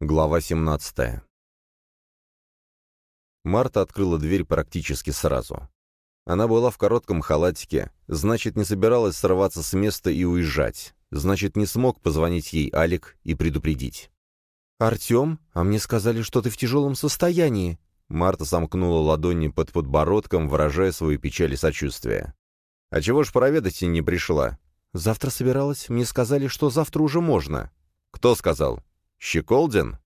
Глава 17 Марта открыла дверь практически сразу. Она была в коротком халатике, значит, не собиралась срываться с места и уезжать, значит, не смог позвонить ей Алик и предупредить. «Артем, а мне сказали, что ты в тяжелом состоянии». Марта сомкнула ладони под подбородком, выражая свою печаль и сочувствие. «А чего ж проведать и не пришла?» «Завтра собиралась. Мне сказали, что завтра уже можно». «Кто сказал?» «Щеколдин?»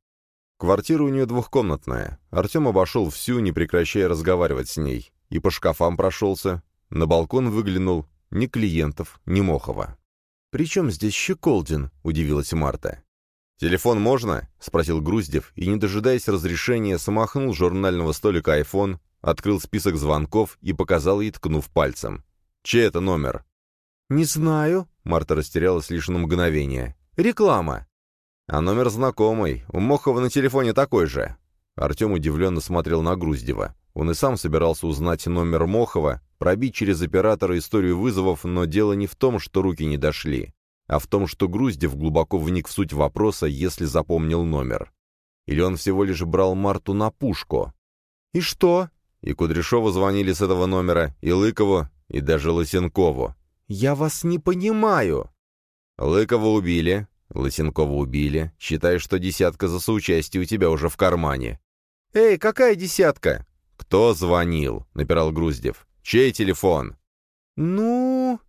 Квартира у нее двухкомнатная. Артем обошел всю, не прекращая разговаривать с ней. И по шкафам прошелся. На балкон выглянул. Ни клиентов, ни Мохова. «При чем здесь Щеколдин?» — удивилась Марта. «Телефон можно?» — спросил Груздев, и, не дожидаясь разрешения, самохнул журнального столика айфон, открыл список звонков и показал ей, ткнув пальцем. «Чей это номер?» «Не знаю», — Марта растерялась лишь на мгновение. «Реклама». А номер знакомый. У Мохова на телефоне такой же. Артем удивленно смотрел на Груздева. Он и сам собирался узнать номер Мохова, пробить через оператора историю вызовов, но дело не в том, что руки не дошли, а в том, что Груздев глубоко вник в суть вопроса, если запомнил номер. Или он всего лишь брал Марту на пушку. «И что?» И Кудряшову звонили с этого номера, и Лыкову, и даже Лысенкову. «Я вас не понимаю!» Лыкова убили, Лысенкова убили. Считай, что десятка за соучастие у тебя уже в кармане. «Эй, какая десятка?» «Кто звонил?» — напирал Груздев. «Чей телефон?» «Ну...»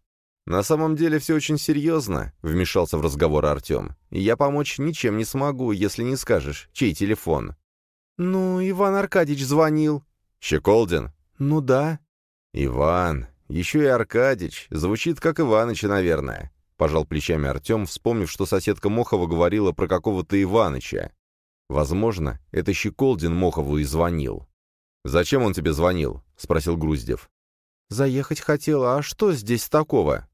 «На самом деле все очень серьезно», — вмешался в разговор Артем. «Я помочь ничем не смогу, если не скажешь, чей телефон». «Ну, Иван Аркадьевич звонил». «Щеколдин?» «Ну да». «Иван. Еще и Аркадьич. Звучит как Иваныч, наверное пожал плечами Артем, вспомнив, что соседка Мохова говорила про какого-то Иваныча. Возможно, это Щеколдин Мохову и звонил. «Зачем он тебе звонил?» — спросил Груздев. «Заехать хотела, а что здесь такого?»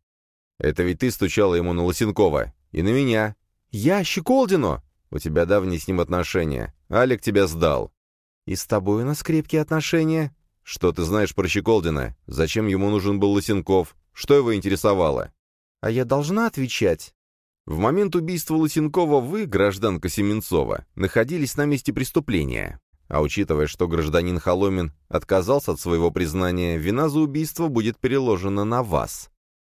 «Это ведь ты стучала ему на Лосенкова. И на меня». «Я Щеколдину?» «У тебя давние с ним отношения. Алик тебя сдал». «И с тобой у нас крепкие отношения?» «Что ты знаешь про Щеколдина? Зачем ему нужен был Лосенков? Что его интересовало?» А я должна отвечать? В момент убийства Лысенкова вы, гражданка Семенцова, находились на месте преступления. А учитывая, что гражданин Холомин отказался от своего признания, вина за убийство будет переложена на вас.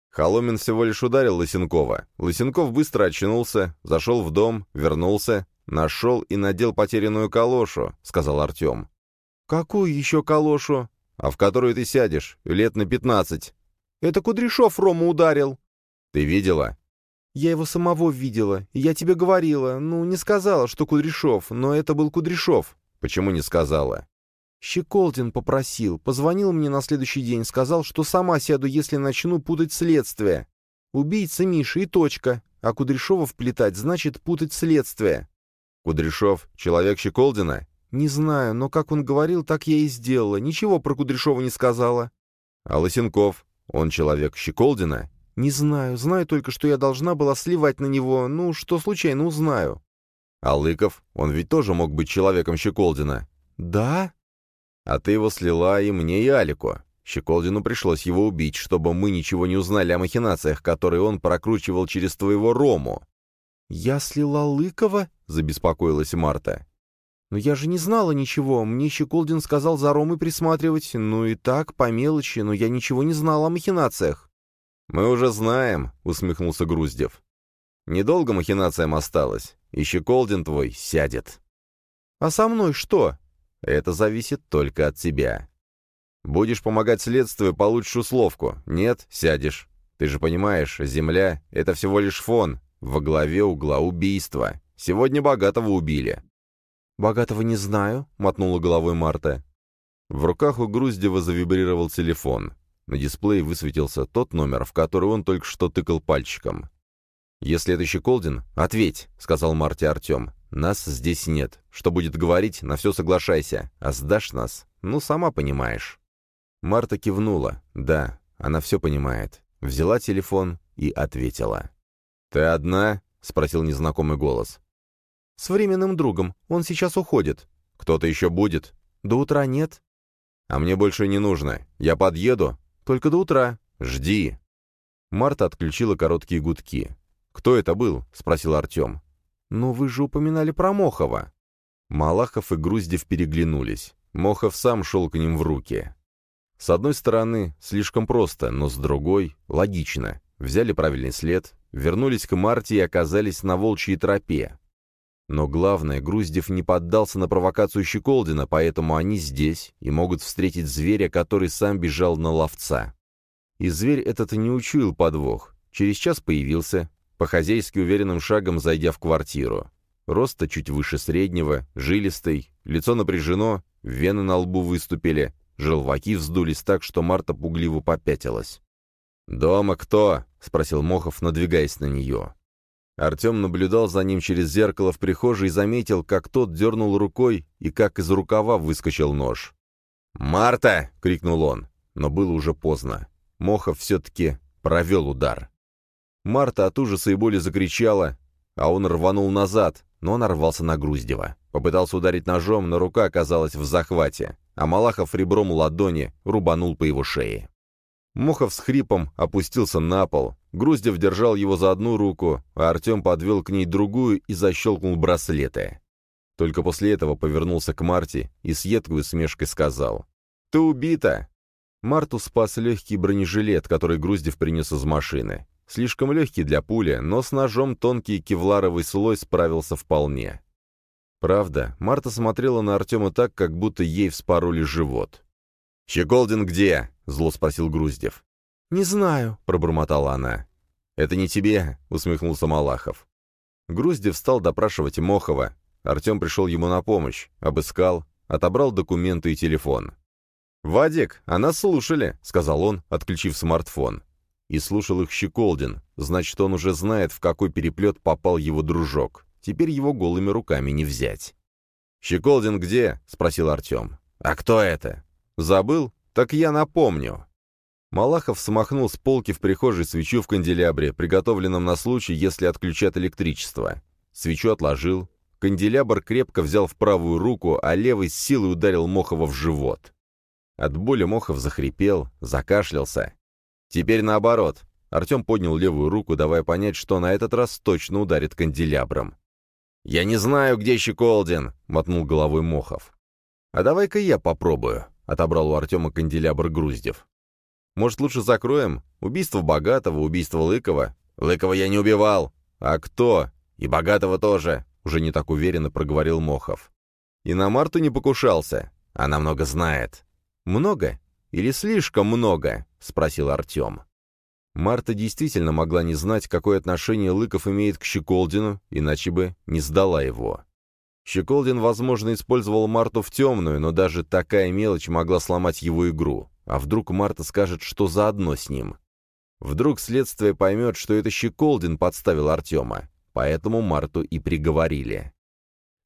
Холомин всего лишь ударил Лысенкова. Лысенков быстро очнулся, зашел в дом, вернулся, нашел и надел потерянную калошу, сказал Артем. «Какую еще калошу?» «А в которую ты сядешь, лет на пятнадцать». «Это Кудряшов Рому ударил». «Ты видела?» «Я его самого видела. Я тебе говорила. Ну, не сказала, что Кудряшов, но это был Кудряшов». «Почему не сказала?» Щеколдин попросил. Позвонил мне на следующий день, сказал, что сама сяду, если начну путать следствие. Убийца Миша и точка. А Кудряшова вплетать значит путать следствие. Кудряшов — человек Щеколдина? Не знаю, но как он говорил, так я и сделала. Ничего про Кудряшова не сказала. А Лысенков? Он человек Щеколдина? «Не знаю. Знаю только, что я должна была сливать на него, ну, что случайно узнаю». «А Лыков? Он ведь тоже мог быть человеком Щеколдина». «Да?» «А ты его слила и мне, и Алику. Щеколдину пришлось его убить, чтобы мы ничего не узнали о махинациях, которые он прокручивал через твоего Рому». «Я слила Лыкова?» — забеспокоилась Марта. «Но я же не знала ничего. Мне Щеколдин сказал за Ромой присматривать. Ну и так, по мелочи, но я ничего не знала о махинациях». «Мы уже знаем», — усмехнулся Груздев. «Недолго махинациям осталось. И Щеколдин твой сядет». «А со мной что?» «Это зависит только от тебя. Будешь помогать следствию, получишь условку. Нет, сядешь. Ты же понимаешь, земля — это всего лишь фон. Во главе угла убийства. Сегодня богатого убили». «Богатого не знаю», — мотнула головой Марта. В руках у Груздева завибрировал телефон. На дисплее высветился тот номер, в который он только что тыкал пальчиком. «Если это Щеколдин, ответь», — сказал Марте Артем. «Нас здесь нет. Что будет говорить, на все соглашайся. А сдашь нас? Ну, сама понимаешь». Марта кивнула. «Да, она все понимает». Взяла телефон и ответила. «Ты одна?» — спросил незнакомый голос. «С временным другом. Он сейчас уходит». «Кто-то еще будет?» «До утра нет». «А мне больше не нужно. Я подъеду, «Только до утра. Жди». Марта отключила короткие гудки. «Кто это был?» — спросил Артем. «Но вы же упоминали про Мохова». Малахов и Груздев переглянулись. Мохов сам шел к ним в руки. С одной стороны, слишком просто, но с другой — логично. Взяли правильный след, вернулись к Марте и оказались на волчьей тропе. Но главное, Груздев не поддался на провокацию Щеколдина, поэтому они здесь и могут встретить зверя, который сам бежал на ловца. И зверь этот не учуял подвох. Через час появился, по-хозяйски уверенным шагом зайдя в квартиру. Роста чуть выше среднего, жилистый, лицо напряжено, вены на лбу выступили, желваки вздулись так, что Марта пугливо попятилась. «Дома кто?» — спросил Мохов, надвигаясь на нее. Артем наблюдал за ним через зеркало в прихожей и заметил, как тот дернул рукой и как из рукава выскочил нож. «Марта!» — крикнул он, но было уже поздно. Мохов все-таки провел удар. Марта от ужаса и боли закричала, а он рванул назад, но он рвался на Груздева. Попытался ударить ножом, но рука оказалась в захвате, а Малахов ребром ладони рубанул по его шее. Мохов с хрипом опустился на пол, Груздев держал его за одну руку, а Артем подвел к ней другую и защелкнул браслеты. Только после этого повернулся к Марте и с едкой усмешкой сказал «Ты убита!» Марту спас легкий бронежилет, который Груздев принес из машины. Слишком легкий для пули, но с ножом тонкий кевларовый слой справился вполне. Правда, Марта смотрела на Артема так, как будто ей вспороли живот. «Щеколдин где?» — зло спросил Груздев. «Не знаю», — пробормотала она. «Это не тебе», — усмехнулся Малахов. Груздев стал допрашивать Мохова. Артем пришел ему на помощь, обыскал, отобрал документы и телефон. «Вадик, а нас слушали», — сказал он, отключив смартфон. И слушал их Щеколдин, значит, он уже знает, в какой переплет попал его дружок. Теперь его голыми руками не взять. «Щеколдин где?» — спросил Артем. «А кто это?» «Забыл? Так я напомню». Малахов смахнул с полки в прихожей свечу в канделябре, приготовленном на случай, если отключат электричество. Свечу отложил. Канделябр крепко взял в правую руку, а левой с силой ударил Мохова в живот. От боли Мохов захрипел, закашлялся. Теперь наоборот. Артем поднял левую руку, давая понять, что на этот раз точно ударит канделябром. «Я не знаю, где Щеколдин!» — мотнул головой Мохов. «А давай-ка я попробую», — отобрал у Артема канделябр Груздев. Может, лучше закроем? Убийство Богатого, убийство Лыкова. Лыкова я не убивал. А кто? И Богатого тоже, уже не так уверенно проговорил Мохов. И на Марту не покушался. Она много знает. Много? Или слишком много? Спросил Артем. Марта действительно могла не знать, какое отношение Лыков имеет к Щеколдину, иначе бы не сдала его. Щеколдин, возможно, использовал Марту в темную, но даже такая мелочь могла сломать его игру. А вдруг Марта скажет, что заодно с ним? Вдруг следствие поймет, что это Щеколдин подставил Артема, поэтому Марту и приговорили.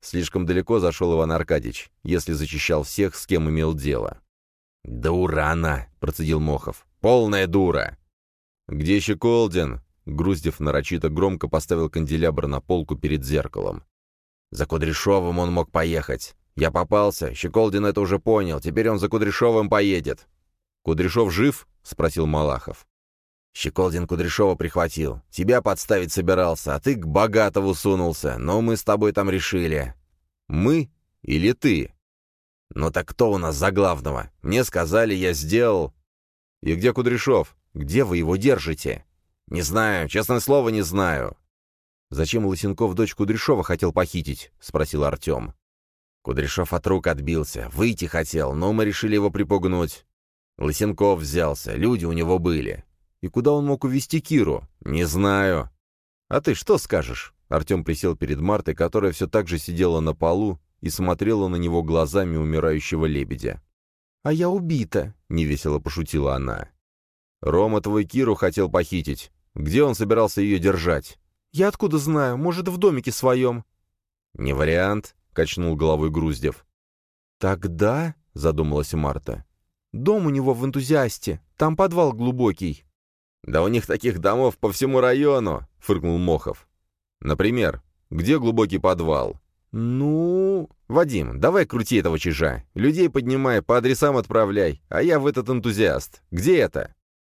Слишком далеко зашел Иван Аркадьевич, если зачищал всех, с кем имел дело. «Дура она!» — процедил Мохов. «Полная дура!» «Где Щеколдин?» Груздев нарочито громко поставил канделябр на полку перед зеркалом. «За Кудряшовым он мог поехать. Я попался, Щеколдин это уже понял, теперь он за Кудряшовым поедет. «Кудряшов жив?» — спросил Малахов. «Щеколдин Кудряшова прихватил. Тебя подставить собирался, а ты к Богатову сунулся. Но мы с тобой там решили». «Мы или ты?» «Ну так кто у нас за главного? Мне сказали, я сделал...» «И где Кудряшов? Где вы его держите?» «Не знаю, честное слово, не знаю». «Зачем Лысенков дочь Кудряшова хотел похитить?» — спросил Артем. Кудряшов от рук отбился, выйти хотел, но мы решили его припугнуть. Лысенков взялся, люди у него были. И куда он мог увести Киру? Не знаю. А ты что скажешь? Артем присел перед Мартой, которая все так же сидела на полу и смотрела на него глазами умирающего лебедя. «А я убита», — невесело пошутила она. «Рома твой Киру хотел похитить. Где он собирался ее держать?» «Я откуда знаю? Может, в домике своем?» «Не вариант», — качнул головой Груздев. «Тогда», — задумалась Марта, Дом у него в энтузиасте, там подвал глубокий». «Да у них таких домов по всему району», — фыркнул Мохов. «Например, где глубокий подвал?» «Ну...» «Вадим, давай крути этого чижа. Людей поднимай, по адресам отправляй, а я в этот энтузиаст. Где это?»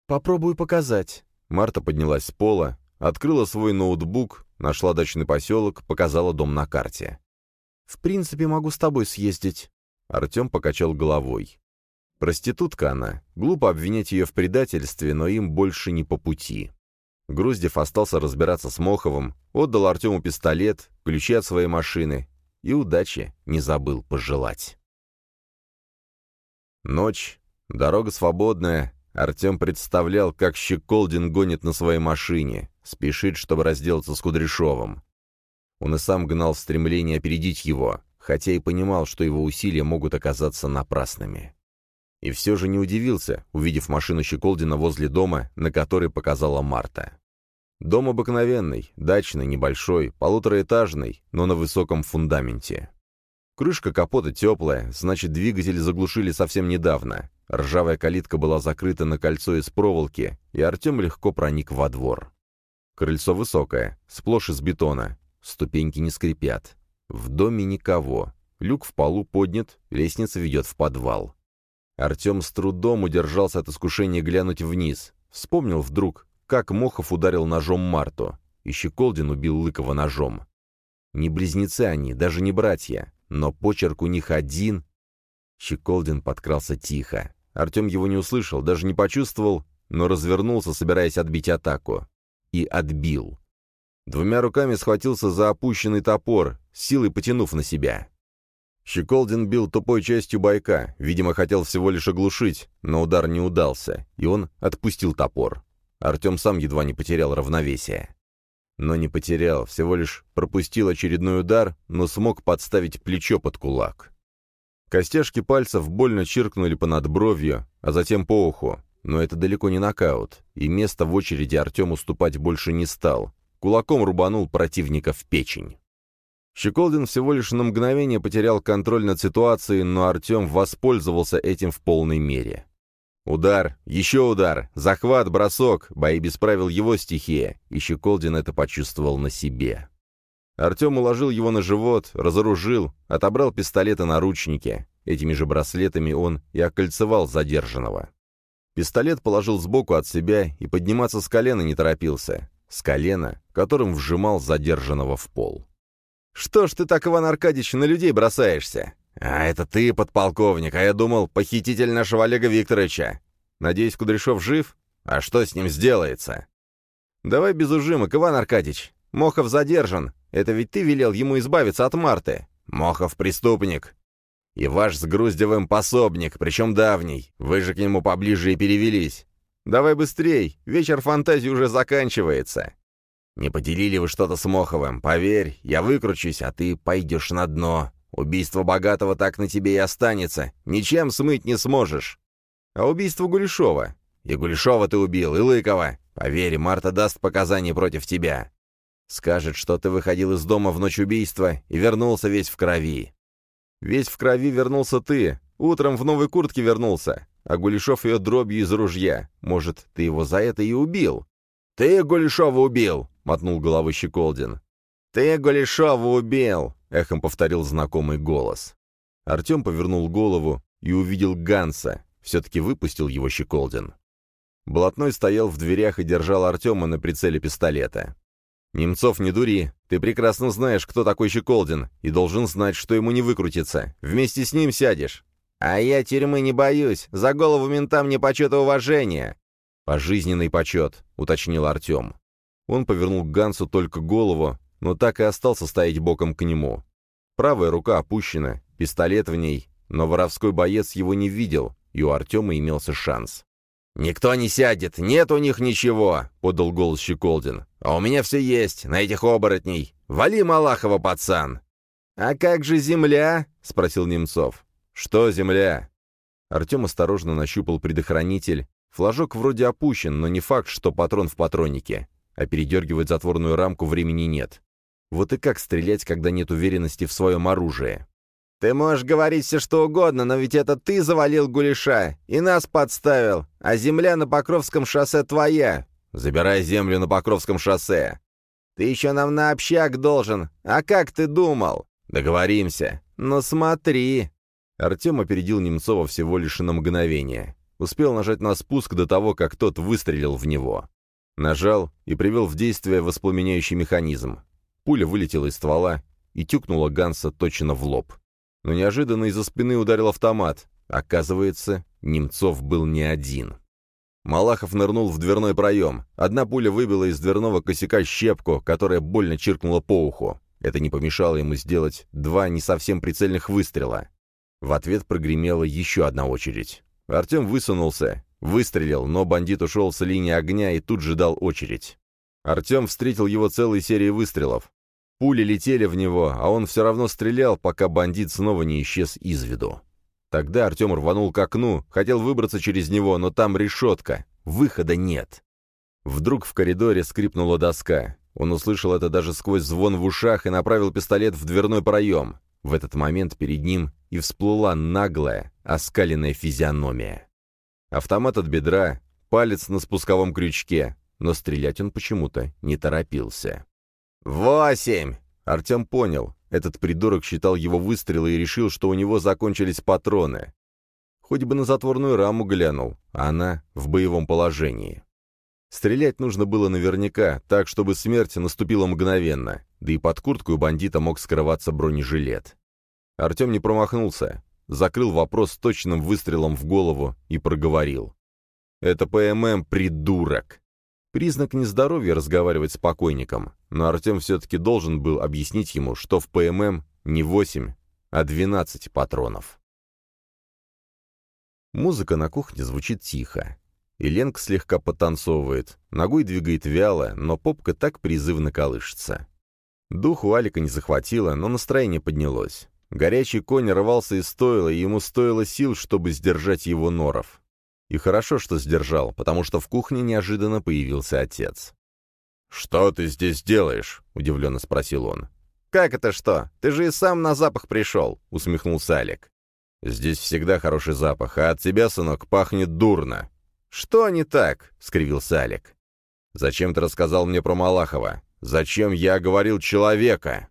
«Попробую показать». Марта поднялась с пола, открыла свой ноутбук, нашла дачный поселок, показала дом на карте. «В принципе, могу с тобой съездить». Артем покачал головой. Проститутка она. Глупо обвинять ее в предательстве, но им больше не по пути. Груздев остался разбираться с Моховым, отдал Артему пистолет, ключи от своей машины и удачи не забыл пожелать. Ночь, дорога свободная. Артем представлял, как Щеколдин гонит на своей машине, спешит, чтобы разделаться с Кудряшовым. Он и сам гнал стремление опередить его, хотя и понимал, что его усилия могут оказаться напрасными. И все же не удивился, увидев машину Щеколдина возле дома, на который показала Марта. Дом обыкновенный, дачный, небольшой, полутораэтажный, но на высоком фундаменте. Крышка капота теплая, значит, двигатель заглушили совсем недавно. Ржавая калитка была закрыта на кольцо из проволоки, и Артем легко проник во двор. Крыльцо высокое, сплошь из бетона, ступеньки не скрипят. В доме никого. Люк в полу поднят, лестница ведет в подвал. Артем с трудом удержался от искушения глянуть вниз. Вспомнил вдруг, как Мохов ударил ножом Марту, и Щеколдин убил Лыкова ножом. Не близнецы они, даже не братья, но почерк у них один. Щеколдин подкрался тихо. Артем его не услышал, даже не почувствовал, но развернулся, собираясь отбить атаку. И отбил. Двумя руками схватился за опущенный топор, силой потянув на себя. Щеколдин бил тупой частью байка, видимо, хотел всего лишь оглушить, но удар не удался, и он отпустил топор. Артем сам едва не потерял равновесие. Но не потерял, всего лишь пропустил очередной удар, но смог подставить плечо под кулак. Костяшки пальцев больно чиркнули по надбровью, а затем по уху. Но это далеко не нокаут, и место в очереди Артем уступать больше не стал. Кулаком рубанул противника в печень. Щеколдин всего лишь на мгновение потерял контроль над ситуацией, но Артем воспользовался этим в полной мере. Удар, еще удар, захват, бросок, бои без правил его стихия, и Щеколдин это почувствовал на себе. Артем уложил его на живот, разоружил, отобрал пистолет и наручники. Этими же браслетами он и окольцевал задержанного. Пистолет положил сбоку от себя и подниматься с колена не торопился. С колена, которым вжимал задержанного в пол. «Что ж ты так, Иван Аркадьевич, на людей бросаешься?» «А это ты, подполковник, а я думал, похититель нашего Олега Викторовича. Надеюсь, Кудряшов жив? А что с ним сделается?» «Давай без ужимок, Иван Аркадьевич. Мохов задержан. Это ведь ты велел ему избавиться от Марты. Мохов преступник. И ваш с Груздевым пособник, причем давний. Вы же к нему поближе и перевелись. Давай быстрей, вечер фантазии уже заканчивается. Не поделили вы что-то с Моховым, поверь, я выкручусь, а ты пойдешь на дно. Убийство богатого так на тебе и останется, ничем смыть не сможешь. А убийство Гулешова? И Гулешова ты убил, и Лыкова. Поверь, Марта даст показания против тебя. Скажет, что ты выходил из дома в ночь убийства и вернулся весь в крови. Весь в крови вернулся ты, утром в новой куртке вернулся, а Гулешов ее дробью из ружья. Может, ты его за это и убил? «Ты Гулешова убил!» — мотнул головой Щеколдин. «Ты Гулешова убил!» — эхом повторил знакомый голос. Артем повернул голову и увидел Ганса. Все-таки выпустил его Щеколдин. Блатной стоял в дверях и держал Артема на прицеле пистолета. «Немцов, не дури. Ты прекрасно знаешь, кто такой Щеколдин, и должен знать, что ему не выкрутиться. Вместе с ним сядешь. А я тюрьмы не боюсь. За голову ментам не почет и уважения. «Пожизненный почет», — уточнил Артем. Он повернул к Гансу только голову, но так и остался стоять боком к нему. Правая рука опущена, пистолет в ней, но воровской боец его не видел, и у Артема имелся шанс. «Никто не сядет, нет у них ничего», — подал голос Щеколдин. «А у меня все есть, на этих оборотней. Вали Малахова, пацан!» «А как же земля?» — спросил Немцов. «Что земля?» Артем осторожно нащупал предохранитель, Флажок вроде опущен, но не факт, что патрон в патроннике. А передергивать затворную рамку времени нет. Вот и как стрелять, когда нет уверенности в своем оружии? «Ты можешь говорить все что угодно, но ведь это ты завалил Гулеша и нас подставил, а земля на Покровском шоссе твоя. Забирай землю на Покровском шоссе. Ты еще нам на общак должен. А как ты думал? Договоримся. Но смотри». Артем опередил Немцова всего лишь на мгновение. Успел нажать на спуск до того, как тот выстрелил в него. Нажал и привел в действие воспламеняющий механизм. Пуля вылетела из ствола и тюкнула Ганса точно в лоб. Но неожиданно из-за спины ударил автомат. Оказывается, Немцов был не один. Малахов нырнул в дверной проем. Одна пуля выбила из дверного косяка щепку, которая больно чиркнула по уху. Это не помешало ему сделать два не совсем прицельных выстрела. В ответ прогремела еще одна очередь. Артем высунулся, выстрелил, но бандит ушел с линии огня и тут же дал очередь. Артем встретил его целой серией выстрелов. Пули летели в него, а он все равно стрелял, пока бандит снова не исчез из виду. Тогда Артем рванул к окну, хотел выбраться через него, но там решетка. Выхода нет. Вдруг в коридоре скрипнула доска. Он услышал это даже сквозь звон в ушах и направил пистолет в дверной проем. В этот момент перед ним и всплыла наглая, оскаленная физиономия. Автомат от бедра, палец на спусковом крючке, но стрелять он почему-то не торопился. «Восемь!» Артем понял. Этот придурок считал его выстрелы и решил, что у него закончились патроны. Хоть бы на затворную раму глянул, а она в боевом положении. Стрелять нужно было наверняка, так, чтобы смерть наступила мгновенно, да и под куртку у бандита мог скрываться бронежилет. Артем не промахнулся, закрыл вопрос точным выстрелом в голову и проговорил. «Это ПММ, придурок!» Признак нездоровья разговаривать с покойником, но Артем все-таки должен был объяснить ему, что в ПММ не 8, а 12 патронов. Музыка на кухне звучит тихо. И слегка потанцовывает, ногой двигает вяло, но попка так призывно колышется. Дух у Алика не захватило, но настроение поднялось. Горячий конь рвался из стойла, и ему стоило сил, чтобы сдержать его норов. И хорошо, что сдержал, потому что в кухне неожиданно появился отец. «Что ты здесь делаешь?» — удивленно спросил он. «Как это что? Ты же и сам на запах пришел!» — усмехнулся Алик. «Здесь всегда хороший запах, а от тебя, сынок, пахнет дурно». «Что не так?» — скривился Алик. «Зачем ты рассказал мне про Малахова? Зачем я говорил человека?»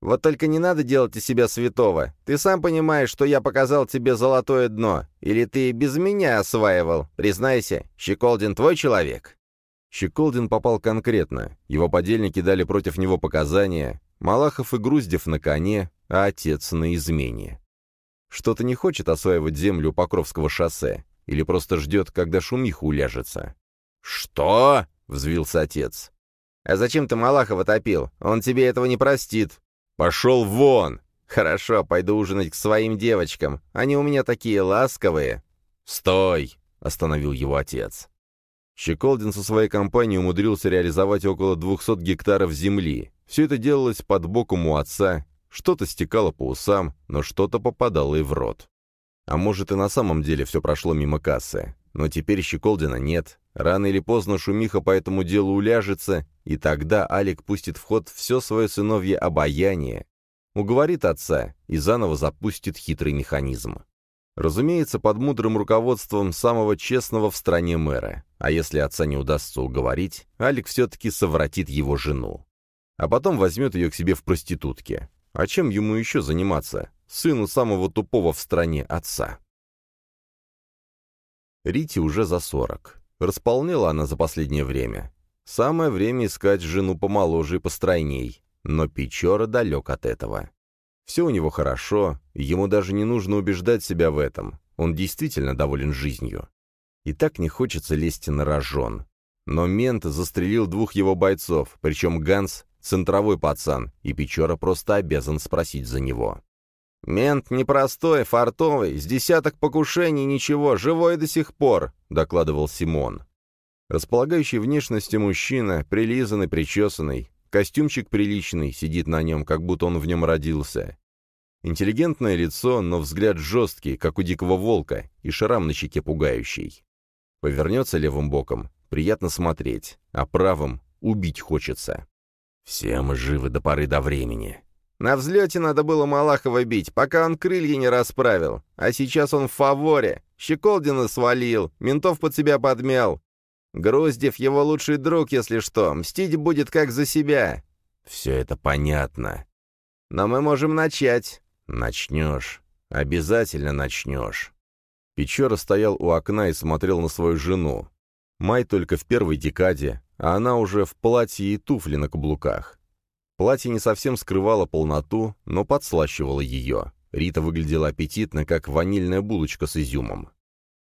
Вот только не надо делать из себя святого. Ты сам понимаешь, что я показал тебе золотое дно. Или ты без меня осваивал? Признайся, Щеколдин твой человек?» Щеколдин попал конкретно. Его подельники дали против него показания. Малахов и Груздев на коне, а отец на измене. Что-то не хочет осваивать землю Покровского шоссе. Или просто ждет, когда шумиха уляжется. «Что?» — взвился отец. «А зачем ты Малахова топил? Он тебе этого не простит. «Пошел вон!» «Хорошо, пойду ужинать к своим девочкам. Они у меня такие ласковые». «Стой!» — остановил его отец. Щеколдин со своей компанией умудрился реализовать около 200 гектаров земли. Все это делалось под боком у отца. Что-то стекало по усам, но что-то попадало и в рот. А может, и на самом деле все прошло мимо кассы. Но теперь Щеколдина нет. Рано или поздно шумиха по этому делу уляжется, и тогда Алик пустит в ход все свое сыновье обаяние, уговорит отца и заново запустит хитрый механизм. Разумеется, под мудрым руководством самого честного в стране мэра. А если отца не удастся уговорить, Алик все-таки совратит его жену. А потом возьмет ее к себе в проститутке. А чем ему еще заниматься? Сыну самого тупого в стране отца. Рите уже за сорок. Располнела она за последнее время. Самое время искать жену помоложе и постройней. Но Печора далек от этого. Все у него хорошо, ему даже не нужно убеждать себя в этом. Он действительно доволен жизнью. И так не хочется лезть на рожон. Но мент застрелил двух его бойцов, причем Ганс — центровой пацан, и Печора просто обязан спросить за него. «Мент непростой, фартовый, с десяток покушений, ничего, живой до сих пор», — докладывал Симон. Располагающий внешностью мужчина, прилизанный, причесанный, костюмчик приличный, сидит на нем, как будто он в нем родился. Интеллигентное лицо, но взгляд жесткий, как у дикого волка, и шрам на щеке пугающий. Повернется левым боком, приятно смотреть, а правым убить хочется. Все мы живы до поры до времени. На взлете надо было Малахова бить, пока он крылья не расправил. А сейчас он в фаворе. Щеколдина свалил, ментов под себя подмял. Груздев его лучший друг, если что. Мстить будет как за себя. Все это понятно. Но мы можем начать. Начнешь. Обязательно начнешь. Печора стоял у окна и смотрел на свою жену. Май только в первой декаде, а она уже в платье и туфли на каблуках. Платье не совсем скрывало полноту, но подслащивало ее. Рита выглядела аппетитно, как ванильная булочка с изюмом.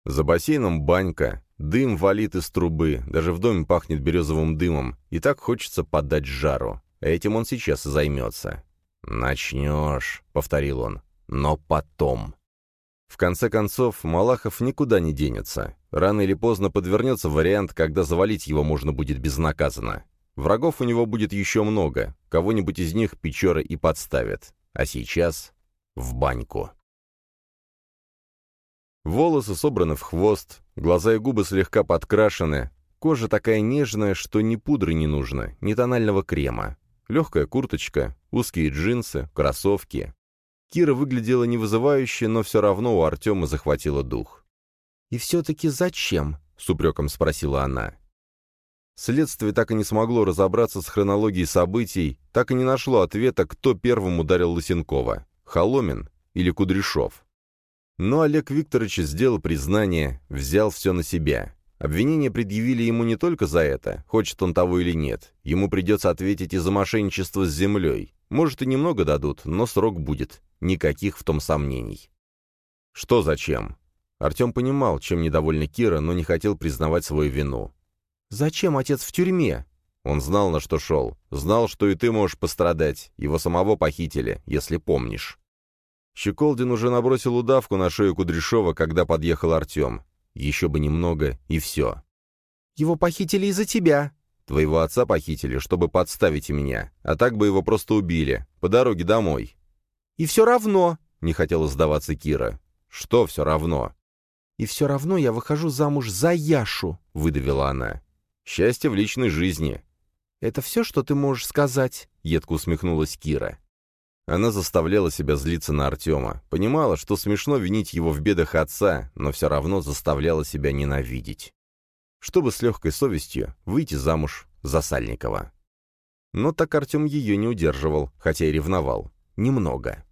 За бассейном банька, дым валит из трубы, даже в доме пахнет березовым дымом, и так хочется подать жару. Этим он сейчас и займется. «Начнешь», — повторил он, — «но потом». В конце концов, Малахов никуда не денется. Рано или поздно подвернется вариант, когда завалить его можно будет безнаказанно. Врагов у него будет еще много, кого-нибудь из них Печора и подставит. А сейчас в баньку. Волосы собраны в хвост, глаза и губы слегка подкрашены, кожа такая нежная, что ни пудры не нужно, ни тонального крема. Легкая курточка, узкие джинсы, кроссовки. Кира выглядела невызывающе, но все равно у Артема захватило дух. «И все-таки зачем?» — с упреком спросила она. Следствие так и не смогло разобраться с хронологией событий, так и не нашло ответа, кто первым ударил Лысенкова — Холомин или Кудряшов. Но Олег Викторович сделал признание, взял все на себя. Обвинения предъявили ему не только за это, хочет он того или нет. Ему придется ответить и за мошенничество с землей. Может, и немного дадут, но срок будет. Никаких в том сомнений. Что зачем? Артем понимал, чем недовольна Кира, но не хотел признавать свою вину. «Зачем отец в тюрьме?» Он знал, на что шел. Знал, что и ты можешь пострадать. Его самого похитили, если помнишь. Щеколдин уже набросил удавку на шею Кудряшова, когда подъехал Артем. Еще бы немного, и все. «Его похитили из-за тебя». «Твоего отца похитили, чтобы подставить меня, а так бы его просто убили, по дороге домой». «И все равно», — не хотела сдаваться Кира. «Что все равно?» «И все равно я выхожу замуж за Яшу», — выдавила она. «Счастье в личной жизни». «Это все, что ты можешь сказать?» — едко усмехнулась Кира. Она заставляла себя злиться на Артема, понимала, что смешно винить его в бедах отца, но все равно заставляла себя ненавидеть. Чтобы с легкой совестью выйти замуж за Сальникова. Но так Артем ее не удерживал, хотя и ревновал. Немного.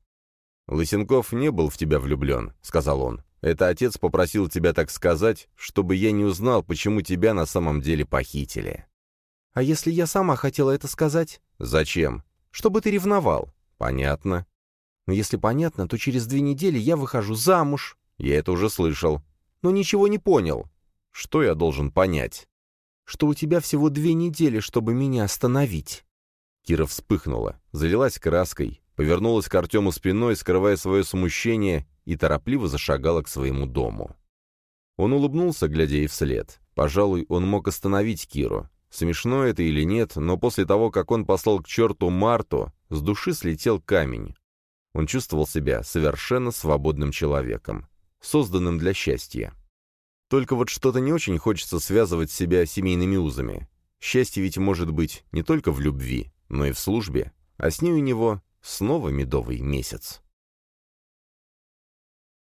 «Лысенков не был в тебя влюблен», — сказал он. «Это отец попросил тебя так сказать, чтобы я не узнал, почему тебя на самом деле похитили». «А если я сама хотела это сказать?» «Зачем?» «Чтобы ты ревновал». «Понятно». «Но если понятно, то через две недели я выхожу замуж». «Я это уже слышал». «Но ничего не понял». «Что я должен понять?» «Что у тебя всего две недели, чтобы меня остановить». Кира вспыхнула, залилась краской, повернулась к Артему спиной, скрывая свое смущение, и торопливо зашагала к своему дому. Он улыбнулся, глядя ей вслед. Пожалуй, он мог остановить Киру. Смешно это или нет, но после того, как он послал к черту Марту, с души слетел камень. Он чувствовал себя совершенно свободным человеком, созданным для счастья. Только вот что-то не очень хочется связывать себя семейными узами. Счастье ведь может быть не только в любви, но и в службе, а с ней у него снова медовый месяц.